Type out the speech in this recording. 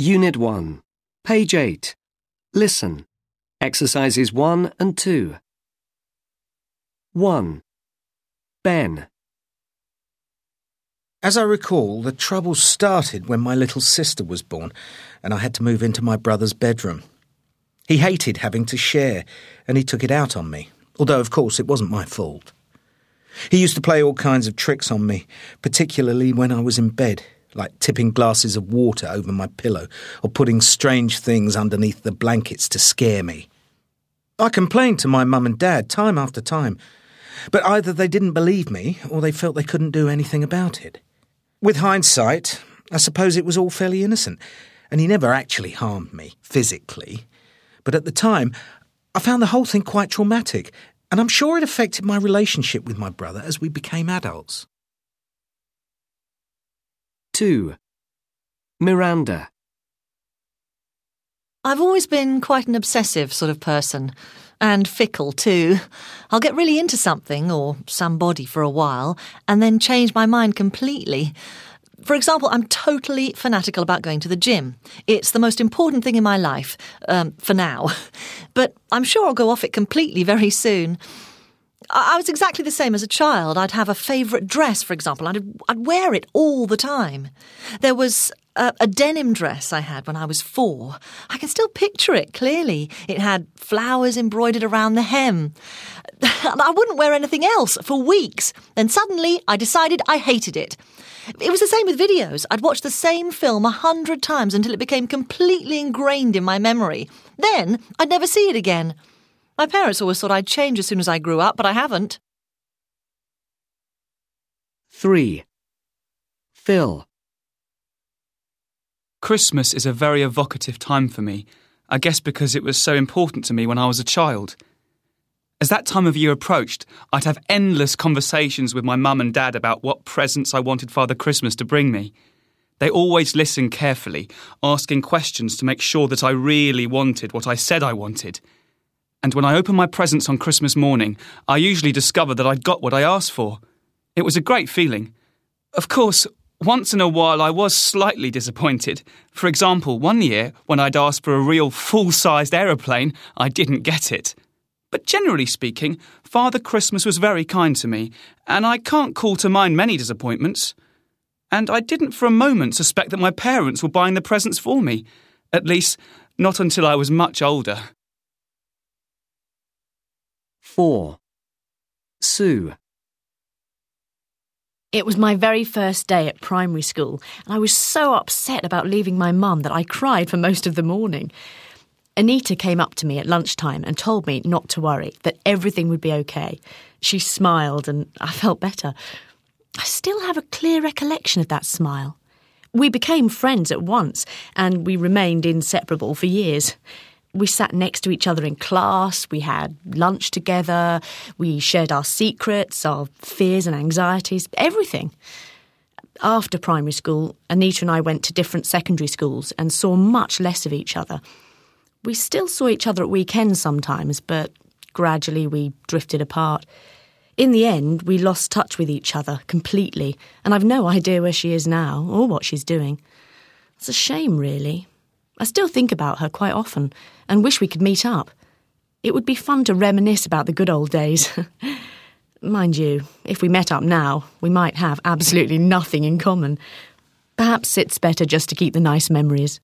Unit 1, page 8. Listen. Exercises 1 and 2. 1. Ben. As I recall, the trouble started when my little sister was born and I had to move into my brother's bedroom. He hated having to share and he took it out on me, although, of course, it wasn't my fault. He used to play all kinds of tricks on me, particularly when I was in bed, like tipping glasses of water over my pillow or putting strange things underneath the blankets to scare me. I complained to my mum and dad time after time, but either they didn't believe me or they felt they couldn't do anything about it. With hindsight, I suppose it was all fairly innocent, and he never actually harmed me, physically. But at the time, I found the whole thing quite traumatic, and I'm sure it affected my relationship with my brother as we became adults. 2. Miranda. I've always been quite an obsessive sort of person. And fickle, too. I'll get really into something or somebody for a while and then change my mind completely. For example, I'm totally fanatical about going to the gym. It's the most important thing in my life, um, for now. But I'm sure I'll go off it completely very soon. I was exactly the same as a child. I'd have a favourite dress, for example, I'd, I'd wear it all the time. There was a, a, denim dress I had when I was four. I can still picture it clearly. It had flowers embroidered around the hem. I wouldn't wear anything else for weeks. Then suddenly I decided I hated it. It was the same with videos. I'd watch the same film a hundred times until it became completely ingrained in my memory. Then I'd never see it again. My parents always thought I'd change as soon as I grew up, but I haven't. 3. Phil. Christmas is a very evocative time for me, I guess because it was so important to me when I was a child. As that time of year approached, I'd have endless conversations with my mum and dad about what presents I wanted Father Christmas to bring me. They always listened carefully, asking questions to make sure that I really wanted what I said I wanted. And when I open my presents on Christmas morning, I usually discover that I'd got what I asked for. It was a great feeling. Of course, once in a while I was slightly disappointed. For example, one year, when I'd asked for a real full sized aeroplane, I didn't get it. But generally speaking, Father Christmas was very kind to me, and I can't call to mind many disappointments. And I didn't for a moment suspect that my parents were buying the presents for me. At least, not until I was much older. 4. Sue. It was my very first day at primary school, and I was so upset about leaving my mum that I cried for most of the morning. Anita came up to me at lunchtime and told me not to worry, that everything would be okay. She smiled and I felt better. I still have a clear recollection of that smile. We became friends at once and we remained inseparable for years. We sat next to each other in class, we had lunch together, we shared our secrets, our fears and anxieties, everything. After primary school, Anita and I went to different secondary schools and saw much less of each other. We still saw each other at weekends sometimes, but gradually we drifted apart. In the end, we lost touch with each other completely, and I've no idea where she is now or what she's doing. It's a shame, really. I still think about her quite often and wish we could meet up. It would be fun to reminisce about the good old days. Mind you, if we met up now, we might have absolutely nothing in common. Perhaps it's better just to keep the nice memories.